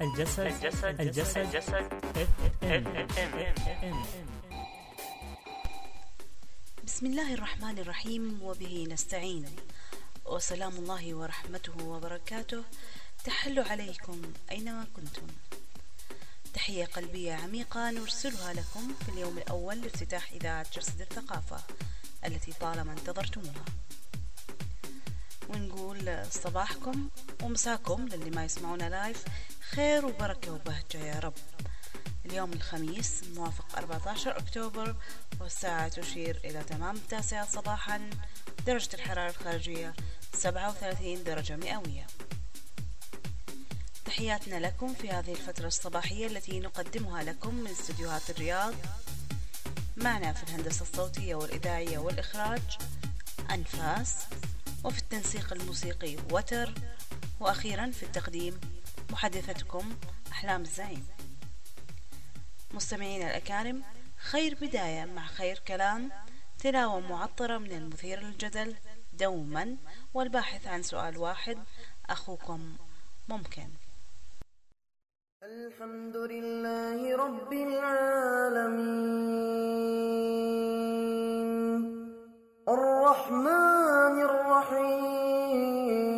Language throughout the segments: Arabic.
الجسد الجسد الجسد الجسد. بسم الله الرحمن الرحيم وبه نستعين. وسلام الله ورحمته وبركاته. تحل عليكم أينما كنتم. تحية قلبية عميقة نرسلها لكم في اليوم الأول لافتتاح إذاعة جسد الثقافة التي طالما انتظرتموها. ونقول صباحكم ومساكم للي ما يسمعونا لايف خير وبركة وبهجة يا رب. اليوم الخميس موافق 14 أكتوبر والساعة تشير إلى تمام التاسعة صباحا درجة الحرارة الخارجية 37 درجة مئوية. تحياتنا لكم في هذه الفترة الصباحية التي نقدمها لكم من استديوهات الرياض. معنا في الهندسة الصوتية والإذاعية والإخراج أنفاس وفي التنسيق الموسيقي وتر وأخيرا في التقديم محدثتكم أحلام الزعيم مستمعينا الأكارم خير بداية مع خير كلام تلاوة معطرة من المثير للجدل دوما والباحث عن سؤال واحد أخوكم ممكن. الحمد لله رب العالمين. الرحمن الرحيم.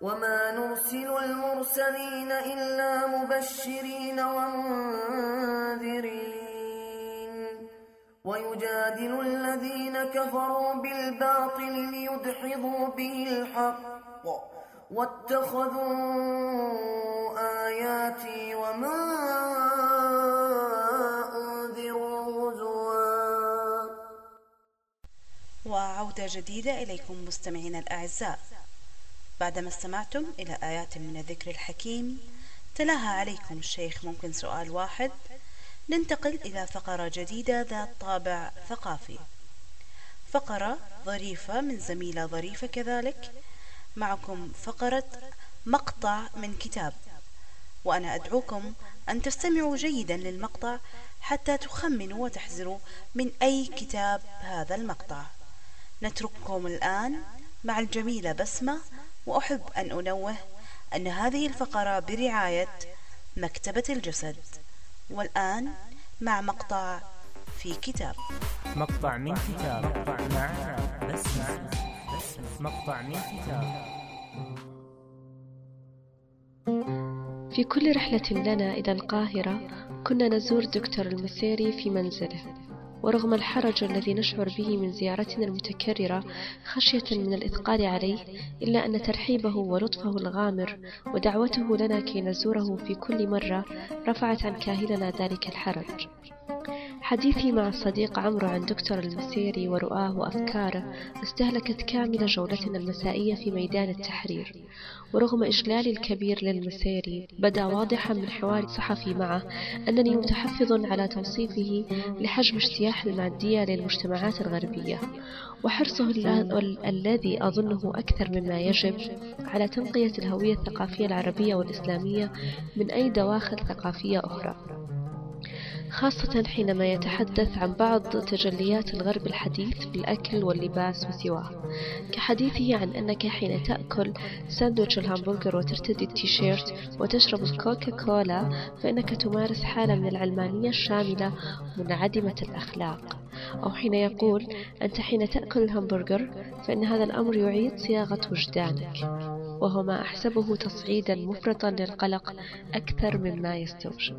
وما نرسل المرسلين إلا مبشرين ومنذرين ويجادل الذين كفروا بالباطل ليدحضوا به الحق واتخذوا آياتي وما أنذروا هزوا وعودة جديدة إليكم مستمعينا الأعزاء. بعدما استمعتم إلى آيات من الذكر الحكيم تلاها عليكم الشيخ ممكن سؤال واحد. ننتقل إلى فقرة جديدة ذات طابع ثقافي. فقرة ظريفة من زميلة ظريفة كذلك. معكم فقرة مقطع من كتاب. وأنا أدعوكم أن تستمعوا جيدا للمقطع حتى تخمنوا وتحزروا من أي كتاب هذا المقطع. نترككم الآن مع الجميلة بسمة وأحب أن أنوه أن هذه الفقرة برعاية مكتبة الجسد والآن مع مقطع في كتاب. مقطع من كتاب. مع بسمة مقطع من كتاب. في كل رحلة لنا إلى القاهرة كنا نزور دكتور المسيري في منزله. ورغم الحرج الذي نشعر به من زيارتنا المتكررة خشية من الإثقال عليه إلا أن ترحيبه ولطفه الغامر ودعوته لنا كي نزوره في كل مرة رفعت عن كاهلنا ذلك الحرج. حديثي مع الصديق عمرو عن دكتور المسيري ورؤاه وأفكاره استهلكت كامل جولتنا المسائية في ميدان التحرير ورغم إجلالي الكبير للمسيري بدا واضحا من حواري الصحفي معه أنني متحفظ على توصيفه لحجم اجتياح المادية للمجتمعات الغربية وحرصه ال- الذي أظنه أكثر مما يجب على تنقية الهوية الثقافية العربية والإسلامية من أي دواخل ثقافية أخرى. خاصة حينما يتحدث عن بعض تجليات الغرب الحديث في الأكل واللباس وسواه. كحديثه عن أنك حين تأكل ساندويتش الهامبرجر وترتدي التيشيرت وتشرب الكوكا كولا فإنك تمارس حالة من العلمانية الشاملة منعدمة الأخلاق. أو حين يقول أنت حين تأكل الهامبرجر فإن هذا الأمر يعيد صياغة وجدانك وهو ما أحسبه تصعيدا مفرطا للقلق أكثر مما يستوجب.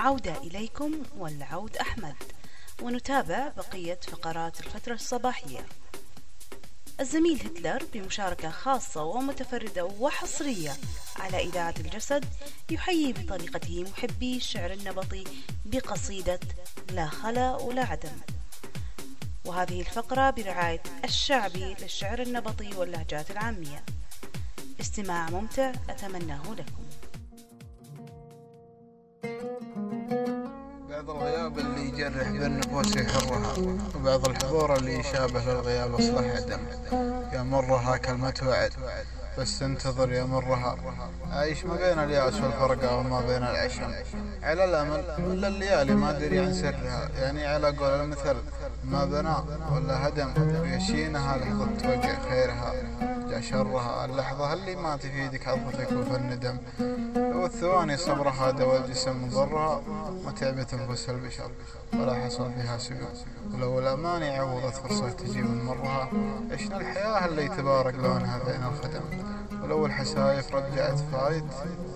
عودة إليكم والعود أحمد. ونتابع بقية فقرات الفترة الصباحية. الزميل هتلر بمشاركة خاصة ومتفردة وحصرية على إذاعة الجسد يحيي بطريقته محبي الشعر النبطي بقصيدة لا خلا ولا عدم. وهذه الفقرة برعاية الشعبي للشعر النبطي واللهجات العامية. استماع ممتع أتمناه لكم. بعض الغياب اللي يجرح بالنفوس يحرها وبعض الحضور اللي يشابه للغياب اصلح عدم يا كلمة وعد بس انتظر يا عايش ما بين الياس والفرقة وما بين العشم. على الأمل ولا الليالي ما أدري عن سرها. يعني على قول المثل ما بنى ولا هدم ويشينها لحظة توقع خيرها. شرها. اللحظة اللي ما تفيدك عظتك وفي الندم والثواني صبرها دوا الجسم ضرها وتعبة انفس البشر. ولا حصل فيها سقوط ولو الأماني عوضت فرصة تجي من مرها. عشنا الحياة اللي تبارك لونها بين الخدم. ولو الحسايف رجعت فايت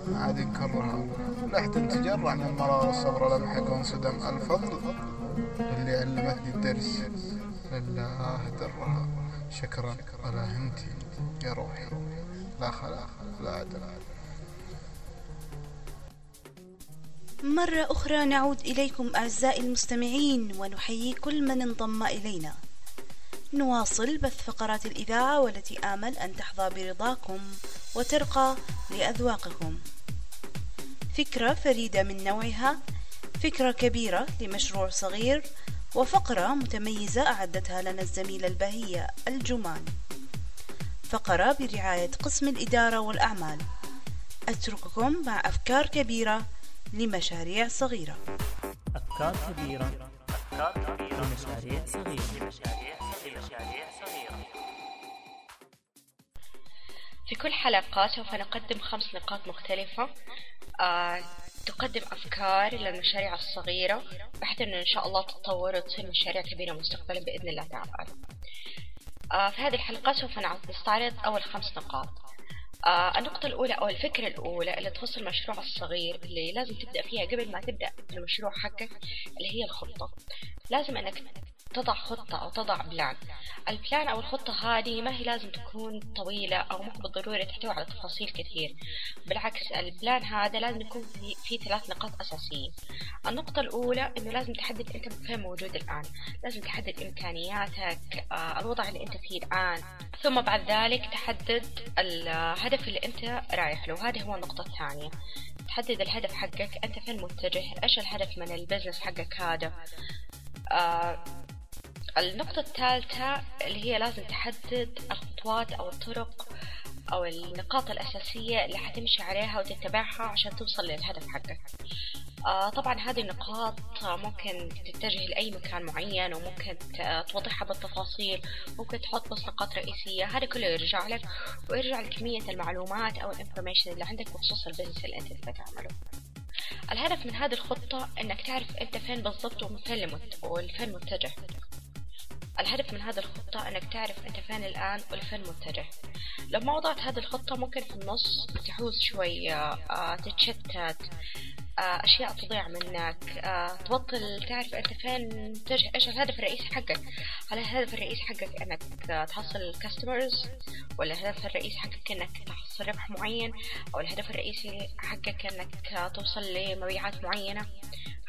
ما عاد نكرها ولحد تجرع من مرار الصبر لمحق وانصدم الفضل اللي علمتني الدرس. لله درها. شكرا. ولا هنتي يا روحي. لا خلا لا عدل. مرة أخرى نعود إليكم أعزائي المستمعين ونحيي كل من انضم إلينا. نواصل بث فقرات الإذاعة والتي آمل أن تحظى برضاكم وترقى لأذواقكم. فكرة فريدة من نوعها فكرة كبيرة لمشروع صغير وفقرة متميزة أعدتها لنا الزميلة البهية الجمان. فقرة برعاية قسم الإدارة والأعمال. أترككم مع أفكار كبيرة لمشاريع صغيرة. أفكار كبيرة أفكار كبيرة لمشاريع صغيرة. لمشاريع صغيرة مشاريع صغيرة في كل حلقة سوف نقدم خمس نقاط مختلفة. آه، تقدم أفكار للمشاريع الصغيرة بحيث أنه إن شاء الله تتطور وتصير مشاريع كبيرة مستقبلا بإذن الله تعالى. آه، في هذه الحلقة سوف نستعرض أول خمس نقاط. آه النقطة الأولى أو الفكرة الأولى اللي تخص المشروع الصغير اللي لازم تبدأ فيها قبل ما تبدأ المشروع حقك اللي هي الخطة. لازم أنك تضع خطة أو تضع plan ال plan أو الخطة هذه ما هي لازم تكون طويلة أو مو بالضرورة تحتوي على تفاصيل كثير. بالعكس ال plan هذا لازم يكون فيه في ثلاث نقاط أساسية. النقطة الأولى إنه لازم تحدد أنت فين موجود الآن. لازم تحدد إمكانياتك آه الوضع اللي أنت فيه الآن. ثم بعد ذلك تحدد الهدف اللي أنت رايح له. هذه هو النقطة الثانية. تحدد الهدف حقك. أنت فين متجه؟ إيش الهدف من ال business حقك هذا؟ آه النقطة الثالثة اللي هي لازم تحدد الخطوات أو الطرق أو النقاط الأساسية اللي حتمشي عليها وتتبعها عشان توصل للهدف حقك. آه طبعا هذه النقاط ممكن تتجه لأي مكان معين وممكن توضحها بالتفاصيل ممكن تحط بس نقاط رئيسية هذا كله يرجع لك ويرجع لكمية المعلومات أو ال information اللي عندك بخصوص ال business اللي أنت بتعمله الهدف من هذه الخطة إنك تعرف أنت فين بالضبط وفين متجه. الهدف من هذه الخطة أنك تعرف أنت فين الآن ولفين متجه لو ما وضعت هذه الخطة ممكن في النص تحوس شوية آه، تتشتت. أشياء تضيع منك. آه، تبطل تعرف أنت فين متجه إيش الهدف الرئيسي حقك. هل الهدف الرئيسي حقك أنك تحصل كاستمرز ولا الهدف الرئيسي حقك أنك تحصل ربح معين؟ أو الهدف الرئيسي حقك أنك توصل لمبيعات معينة؟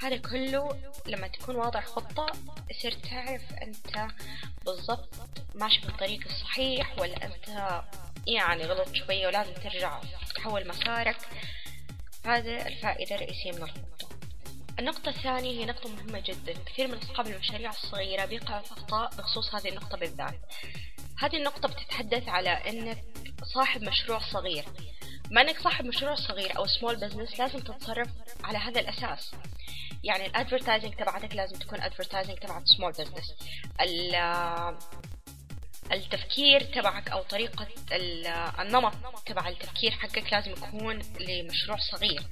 هذا كله لما تكون واضع خطة يصير تعرف أنت بالضبط ماشي في الطريق الصحيح ولا أنت يعني غلط شوية ولازم ترجع تحول مسارك. هذا الفائدة الرئيسية من الخطة. النقطة الثانية هي نقطة مهمة جدا. كثير من أصحاب المشاريع الصغيرة بيقعوا في أخطاء بخصوص هذه النقطة بالذات. هذه النقطة بتتحدث على أنك صاحب مشروع صغير. بما إنك صاحب مشروع صغير أو small business لازم تتصرف على هذا الأساس. يعني ال advertising تبعتك لازم تكون advertising تبعت small business التفكير تبعك أو طريقة النمط تبع التفكير حقك لازم يكون لمشروع صغير.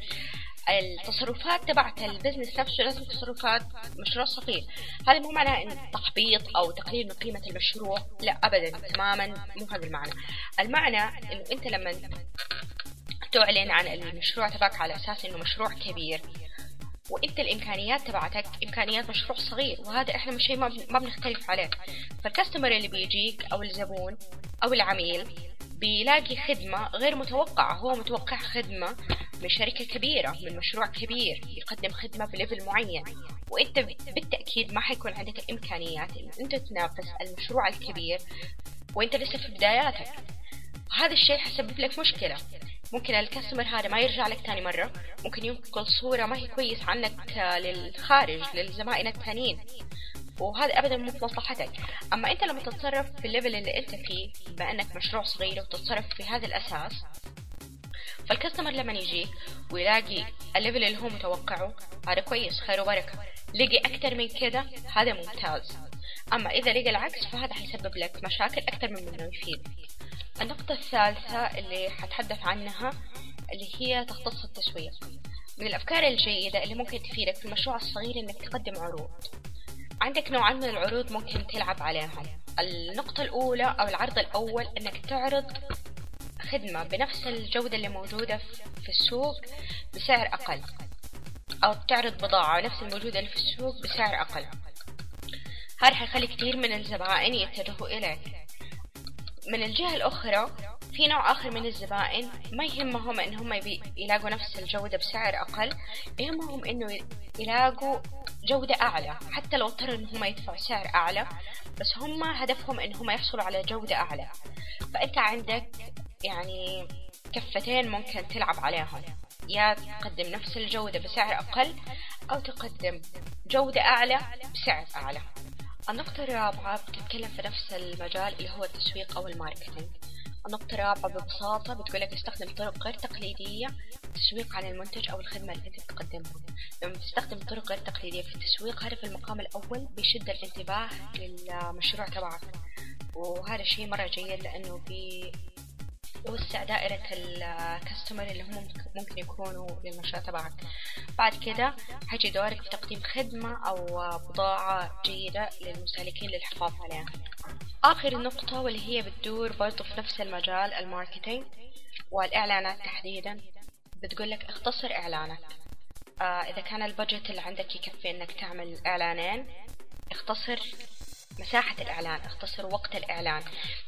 التصرفات تبعت ال business نفسه لازم تصرفات مشروع صغير. هذا مو معناه إن تحبيط أو تقليل من قيمة المشروع لا ابدا تماما مو هذا المعنى. المعنى إنه أنت لما تعلن عن المشروع تبعك على أساس إنه مشروع كبير وإنت الإمكانيات تبعتك إمكانيات مشروع صغير وهذا إحنا مش شيء ما بنختلف عليه. فالكاستمر اللي بيجيك أو الزبون أو العميل بيلاقي خدمة غير متوقعة هو متوقع خدمة من شركة كبيرة من مشروع كبير يقدم خدمة بليفل معين. وإنت بالتأكيد ما حيكون عندك الإمكانيات إن أنت تنافس المشروع الكبير وإنت لسه في بداياتك. هذا الشيء حيسبب لك مشكلة. ممكن ال customer هذا ما يرجع لك تاني مرة. ممكن ينقل صورة ما هي كويس عنك للخارج للزبائن التانيين وهذا ابدا مو في مصلحتك. أما أنت لما تتصرف في ال level اللي أنت فيه بانك مشروع صغير وتتصرف في هذا الأساس فال customer لما يجي ويلاقي ال level اللي هو متوقعه هذا كويس خير وبركة. لقي أكتر من كده هذا ممتاز. أما إذا لقى العكس فهذا حيسبب لك مشاكل أكتر من إنه يفيد. النقطة الثالثة اللي حتحدث عنها اللي هي تختص التسويق من الأفكار الجيدة اللي ممكن تفيدك في المشروع الصغير إنك تقدم عروض. عندك نوعين من العروض ممكن تلعب عليهم النقطة الأولى أو العرض الأول إنك تعرض خدمة بنفس الجودة اللي موجودة في السوق بسعر أقل. أو تعرض بضاعة نفس الموجودة اللي في السوق بسعر أقل. هذا حيخلي كثير من الزبائن يتجهوا إليك. من الجهة الأخرى في نوع آخر من الزبائن ما يهمهم إن هم يلاقوا نفس الجودة بسعر أقل يهمهم إنه يلاقوا جودة أعلى حتى لو اضطروا إن هم يدفعوا سعر أعلى بس هم هدفهم إن هم يحصلوا على جودة أعلى. فأنت عندك يعني كفتين ممكن تلعب عليهم. يا تقدم نفس الجودة بسعر أقل أو تقدم جودة أعلى بسعر أعلى. النقطة الرابعة بتتكلم في نفس المجال اللي هو التسويق أو الماركتينج. النقطة الرابعة ببساطة بتقولك استخدم طرق غير تقليدية تسويق عن المنتج أو الخدمة اللي أنت تقدمها لما تستخدم طرق غير تقليدية في التسويق هذا في المقام الأول بيشد الانتباه للمشروع تبعك. وهذا الشيء مرة جيد لأنه بيوسع دائرة ال customer اللي هم ممكن يكونوا للمشروع تبعك. بعد كده حيجي دورك في تقديم خدمة أو بضاعة جيدة للمستهلكين للحفاظ عليها. آخر نقطة واللي هي بتدور برضو في نفس المجال ال marketing والإعلانات تحديدا. بتقول لك اختصر إعلانك. آه إذا كان ال budget اللي عندك يكفي إنك تعمل إعلانين اختصر مساحة الإعلان اختصر وقت الإعلان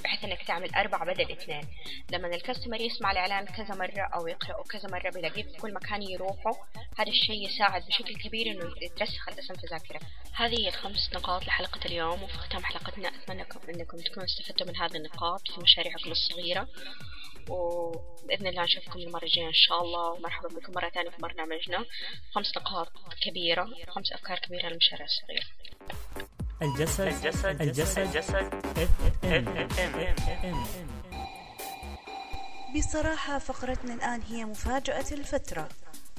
بحيث إنك تعمل أربعة بدل اثنين. لما الكاستمر يسمع الإعلان كذا مرة أو يقرأه كذا مرة بيلاقيه في كل مكان يروحه هذا الشيء يساعد بشكل كبير إنه يترسخ الاسم في ذاكرة. هذه هي الخمس نقاط لحلقة اليوم وفي ختام حلقتنا أتمنى إنكم تكونوا استفدتوا من هذه النقاط في مشاريعكم الصغيرة. وبإذن الله نشوفكم المرة الجاية إن شاء الله. ومرحبا بكم مرة ثانية في برنامجنا. خمس نقاط كبيرة خمس أفكار كبيرة للمشاريع الصغيرة. الجسد الجسد الجسد الجسد بصراحة فقرتنا الآن هي مفاجأة الفترة.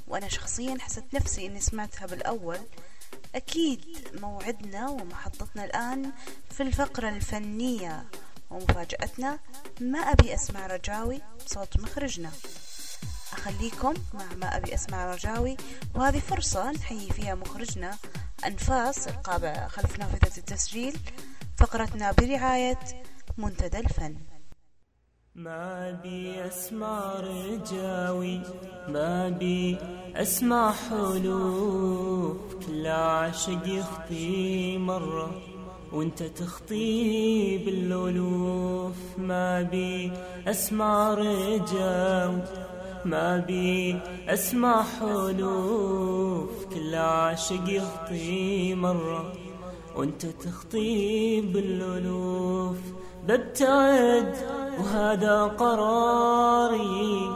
وأنا شخصيا حسيت نفسي أني سمعتها بالأول. أكيد موعدنا ومحطتنا الآن في الفقرة الفنية. ومفاجأتنا ما أبي أسمع رجاوي بصوت مخرجنا. أخليكم مع ما أبي أسمع رجاوي وهذه فرصة نحيي فيها مخرجنا أنفاس القابع خلف نافذة التسجيل فقرتنا برعاية منتدى الفن. ما بي أسمع رجاوي ما بي أسمع حلوف كل عاشق يخطي مرة. وانت تخطي بالألوف ما بي أسمع رجاوي ما بي أسمع حلوف. كل عاشق يخطي مرة وانت تخطي بالألوف ببتعد وهذا قراري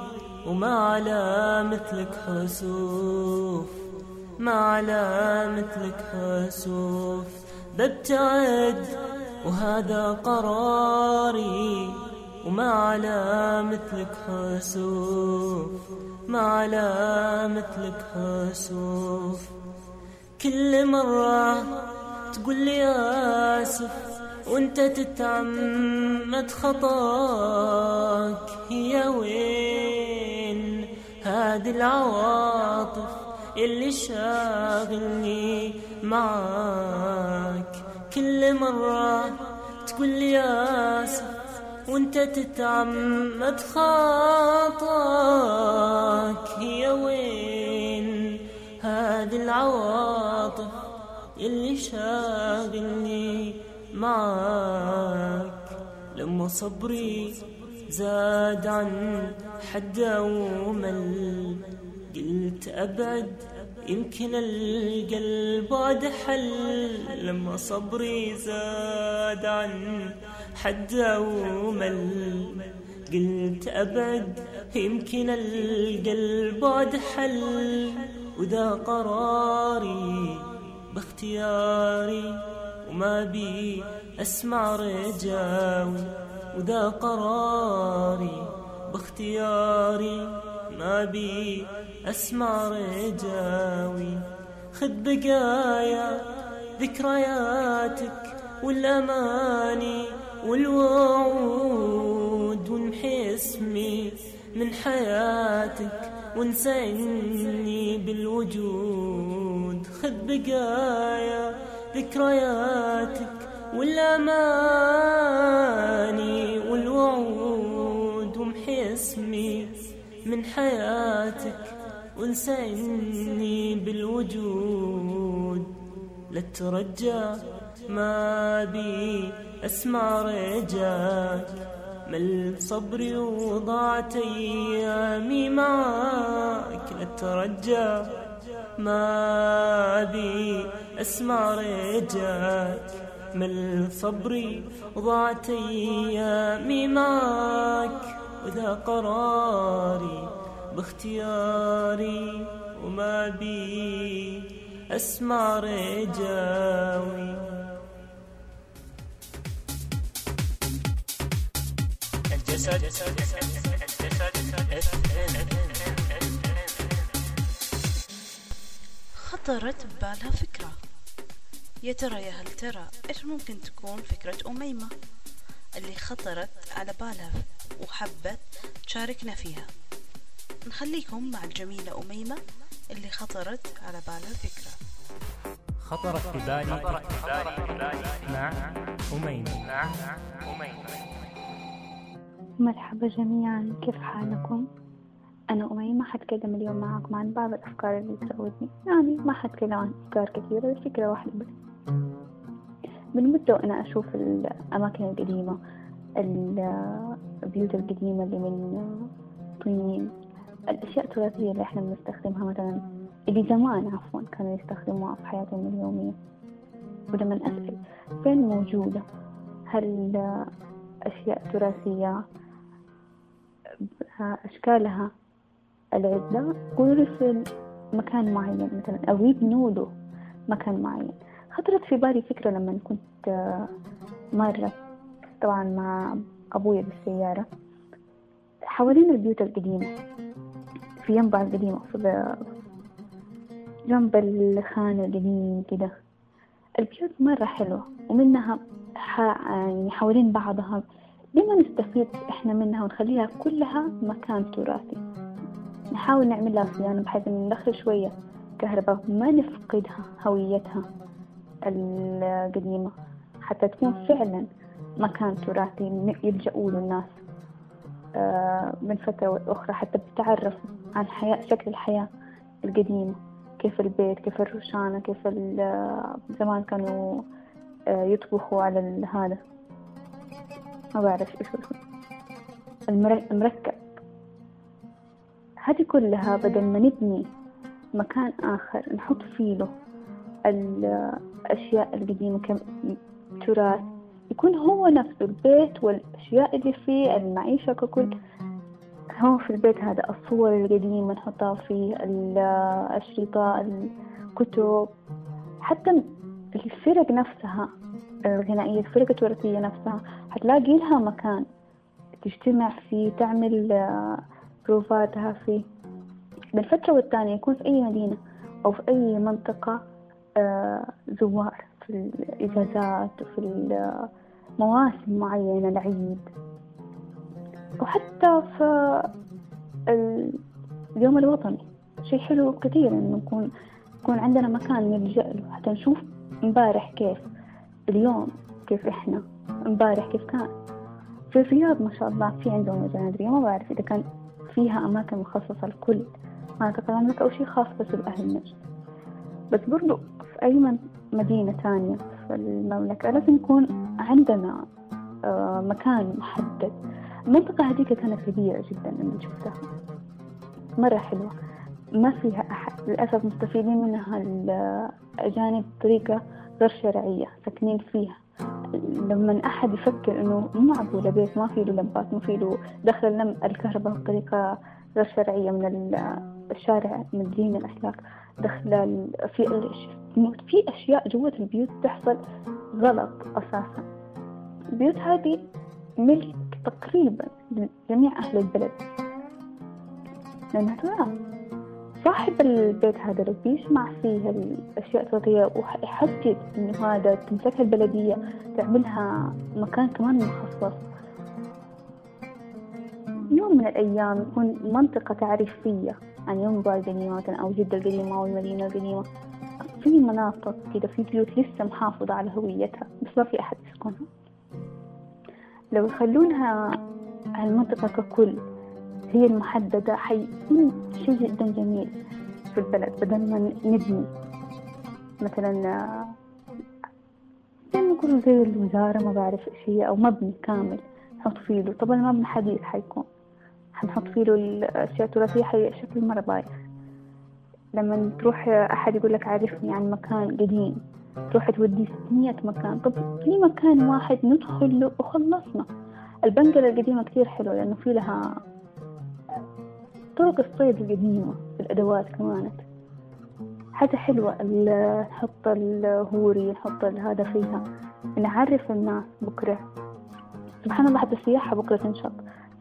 وما على مثلك حسوف. ما على مثلك حسوف. ببتعد وهذا قراري وما على مثلك حسوف ما على مثلك حسوف كل مرة تقول لي آسف وانت تتعمد خطاك هي وين هذه العواطف اللي شاغلني؟ معاك. كل مرة تقول لي آسف وانت تتعمد خطاك هي وين هذه العواطف اللي شاغلني معاك؟ لما صبري زاد عن حد ومل قلت أبعد يمكن القلب بعد حل لما صبري زاد عن حد ومل قلت أبعد يمكن القلب بعد حل وذا قراري باختياري وما بي أسمع رجاوي وذا قراري باختياري ما بي أسمع رجاوي خذ بقايا ذكرياتك والأماني والوعود وامحي اسمي من حياتك وانسى بالوجود. خذ بقايا ذكرياتك والأماني وانسى بالوجود. لا ترجى ما بي أسمع رجاك. مل صبري وضاعت أيامي معاك لا ترجى ما بي أسمع رجاك. مل صبري وضاعت أيامي معاك وذا قراري باختياري وما بي أسمع رجاوي. الجسد خطرت ببالها فكرة. يا ترى يا هل ترى إيش ممكن تكون فكرة أميمة؟ اللي خطرت على بالها وحبت تشاركنا فيها. نخليكم مع الجميلة أميمة اللي خطرت على بالها فكرة خطرت في بالي مع أميمة مع أميمة. مرحبا جميعا كيف حالكم؟ أنا أميمة حتكلم اليوم معاكم عن بعض الأفكار اللي تراودني يعني ما حتكلم عن أفكار كثيرة الفكرة واحدة بس. من مدة وأنا أشوف الأماكن القديمة البيوت القديمة اللي من طين الأشياء التراثية اللي إحنا بنستخدمها مثلا اللي زمان عفوا كانوا يستخدموها في حياتهم اليومية. ولما أسأل فين موجودة هل أشياء تراثية أشكالها العدة قولوا في مكان معين مثلا أو يبنوا له مكان معين. خطرت في بالي فكرة لما كنت مرة طبعا مع أبويا بالسيارة. حوالين البيوت القديمة. في ينبع القديمة في جنب الخان القديم كده. البيوت مرة حلوة ومنها يعني حوالين بعضها. لما نستفيد إحنا منها ونخليها كلها مكان تراثي؟ نحاول نعمل لها صيانة بحيث إن ندخل شوية كهرباء ما نفقدها هويتها القديمة حتى تكون فعلا مكان تراثي يلجأوا له الناس من فترة أخرى حتى بتعرف عن حياة شكل الحياة القديمة كيف البيت كيف الروشانة كيف زمان كانوا يطبخوا على هذا. ما بعرف إيش المركب. هذه كلها بدل ما نبني مكان آخر نحط فيه له الأشياء القديمة كتراث يكون هو نفسه البيت والأشياء اللي فيه المعيشة ككل. هو في البيت. هذا الصور القديمة نحطها فيه الأشرطة الكتب حتى الفرق نفسها الغنائية الفرق التراثية نفسها. حتلاقي لها مكان تجتمع فيه تعمل آه، بروفاتها فيه. من فترة والتانية يكون في أي مدينة أو في أي منطقة آه، زوار في الإجازات وفي مواسم معينة العيد. وحتى في اليوم الوطني. شيء حلو كثير إنه يكون يكون عندنا مكان نلجأ له. حتى نشوف امبارح كيف اليوم كيف إحنا امبارح كيف كان. في الرياض ما شاء الله في عندهم مجال ما بعرف إذا كان فيها أماكن مخصصة لكل مناطق. المملكة أو شيء خاص بس بأهل نجد بس برضو في أي مدينة تانية في المملكة لازم يكون عندنا آه، مكان محدد. المنطقة هذيك كانت كبيرة جدا لما شفتها. مرة حلوة. ما فيها أحد. للأسف مستفيدين منها الأجانب بطريقة غير شرعية ساكنين فيها. لما أحد يفكر إنه معقولة بيت ما في له لمبات ما في له دخل الكهرباء بطريقة غير شرعية من الشارع من دين الأخلاق. دخل في في أشياء جوة البيوت تحصل غلط أساسا. البيوت هذه ملك تقريبا لجميع أهل البلد. لأنها ترى صاحب البيت هذا لو بيسمع فيه الأشياء الصوتية ويحدد إنه هذا تمسكها البلدية تعملها مكان كمان مخصص. يوم من الأيام يكون منطقة تعريفية عن ينبع القديمة مثلا أو جدة القديمة أو المدينة القديمة في مناطق كده في بيوت لسه محافظة على هويتها بس ما في أحد يسكنها. لو يخلونها المنطقة ككل هي المحددة حيكون شيء جدا جميل في البلد بدل ما نبني. مثلا يعني نقول زي الوزارة ما بعرف إيش هي أو مبني كامل نحط فيه له. طبعا المبنى حديث حيكون. حنحط فيه له الأشياء التراثية حي شكل مرة بايخ لما تروح أحد يقول لك عرفني عن مكان قديم. تروح تودي مية مكان. طب في مكان واحد ندخل له وخلصنا. البنجلة القديمة كتير حلوة لأنه في لها طرق الصيد القديمة الأدوات كمان. حاجة حلوة نحط الهوري نحط هذا فيها. نعرف الناس بكرة. سبحان الله حتى السياحة بكرة تنشط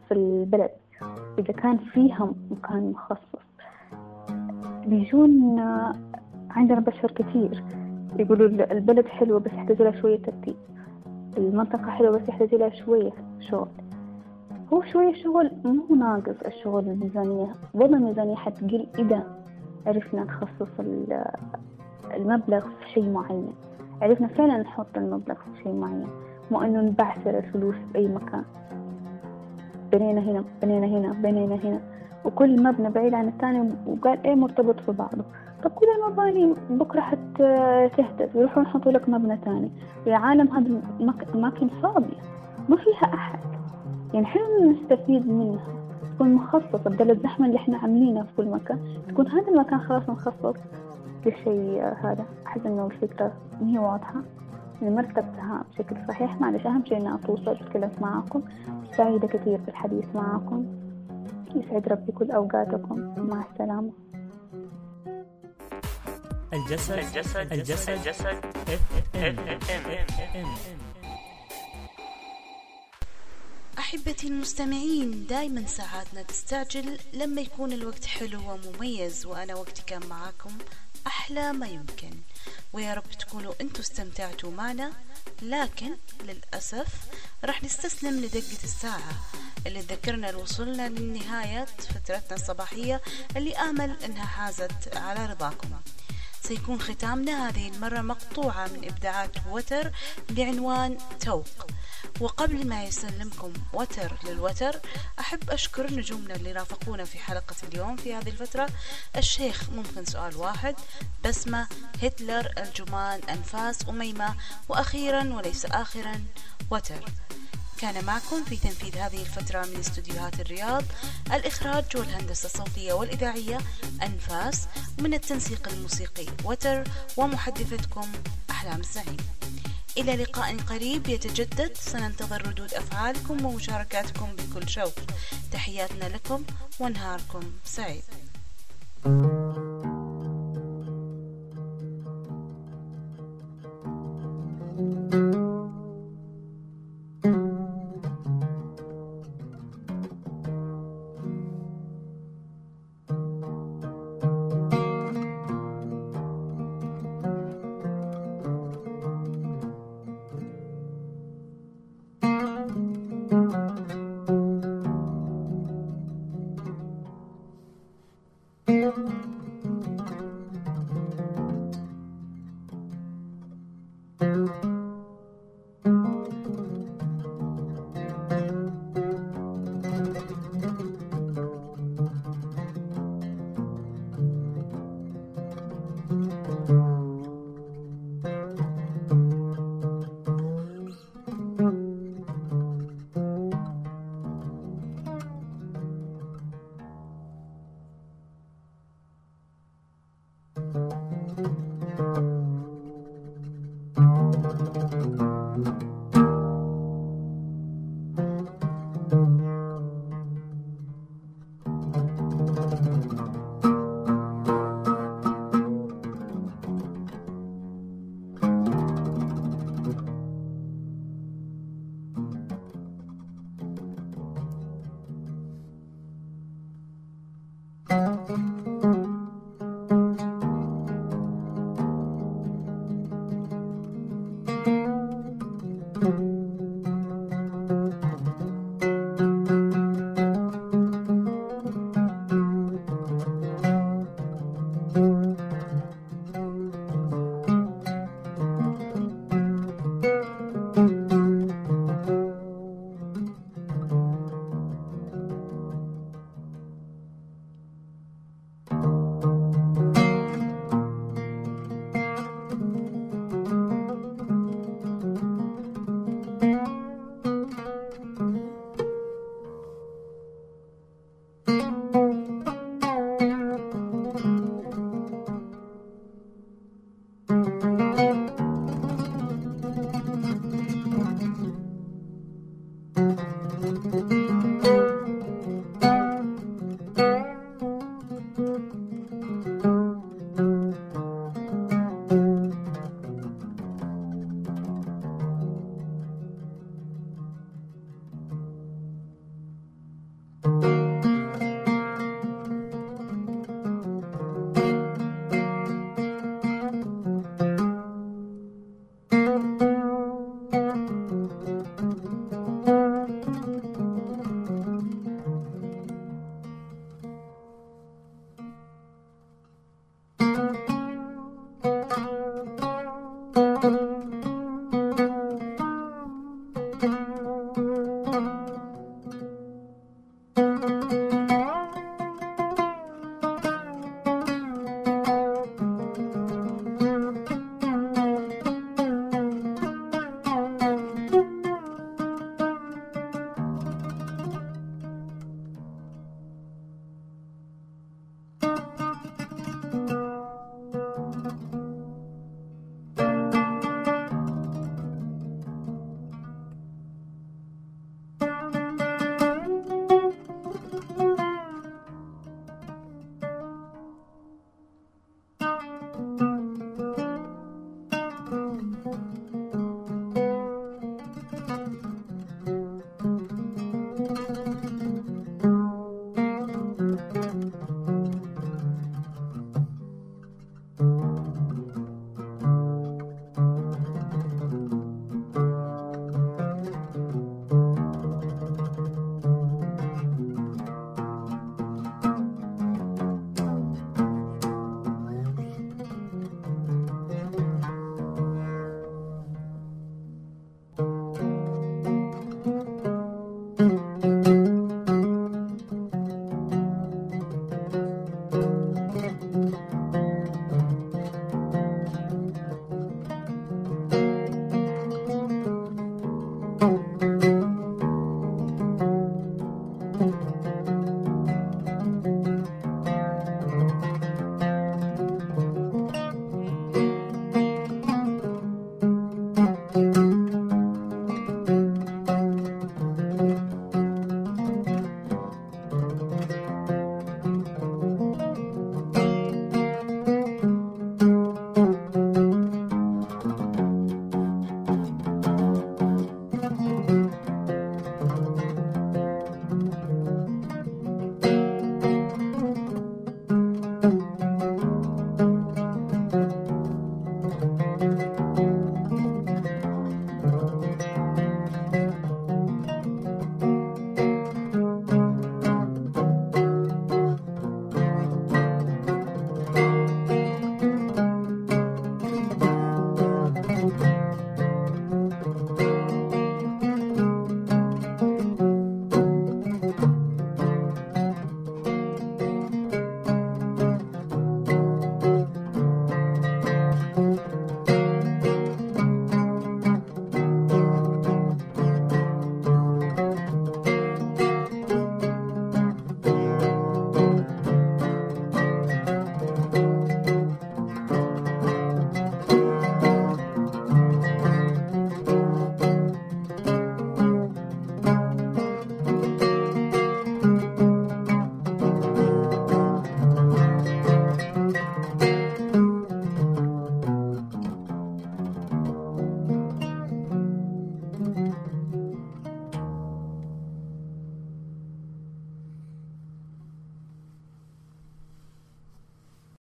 في البلد. إذا كان فيها مكان مخصص. بيجون عندنا بشر كثير يقولوا البلد حلوة بس يحتاج لها شوية ترتيب. المنطقة حلوة بس يحتاج لها شوية شغل. هو شوية شغل مو ناقص الشغل الميزانية. والله الميزانية حتقل إذا عرفنا نخصص المبلغ في شيء معين. عرفنا فعلا نحط المبلغ في شيء معين. مو إنه نبعثر الفلوس في أي مكان. بنينا هنا بنينا هنا بنينا هنا. وكل مبنى بعيد عن الثاني وقال إيه مرتبط في بعضه طب كل المباني بكرة حتهتف يروحون يحطوا لك مبنى ثاني. يا عالم هذه الأماكن فاضية ما فيها أحد. يعني حلو نستفيد منها. تكون مخصصة بدل الزحمة اللي إحنا عاملينها في كل مكان. تكون هذا المكان خلاص مخصص للشيء هذا. أحس إنه الفكرة هي واضحة. إني مرتبتها بشكل صحيح. معلش أهم شيء إني أتوصل تكلمت معاكم. سعيدة كثير بالحديث معاكم. يسعد ربي كل أوقاتكم. مع السلامة. الجسد الجسد الجسد, الجسد. أحبتي المستمعين دايما ساعاتنا تستعجل لما يكون الوقت حلو ومميز وأنا وقتي كان معاكم أحلى ما يمكن. ويا رب تكونوا أنتوا استمتعتوا معنا لكن للأسف راح نستسلم لدقة الساعة اللي تذكرنا الوصولنا لنهاية فترتنا الصباحية اللي آمل أنها حازت على رضاكم. سيكون ختامنا. هذه المرة مقطوعة من إبداعات وتر بعنوان توق. وقبل ما يسلمكم وتر للوتر أحب أشكر نجومنا اللي رافقونا في حلقة اليوم في هذه الفترة. الشيخ ممكن سؤال واحد بسمة هتلر الجمان أنفاس أميمة وأخيرا وليس آخرا وتر. كان معكم في تنفيذ هذه الفترة من استديوهات الرياض الإخراج والهندسة الصوتية والإذاعية أنفاس ومن التنسيق الموسيقي وتر ومحدثتكم أحلام الزعيم إلى لقاء قريب يتجدد سننتظر ردود أفعالكم ومشاركاتكم بكل شوق. تحياتنا لكم ونهاركم سعيد.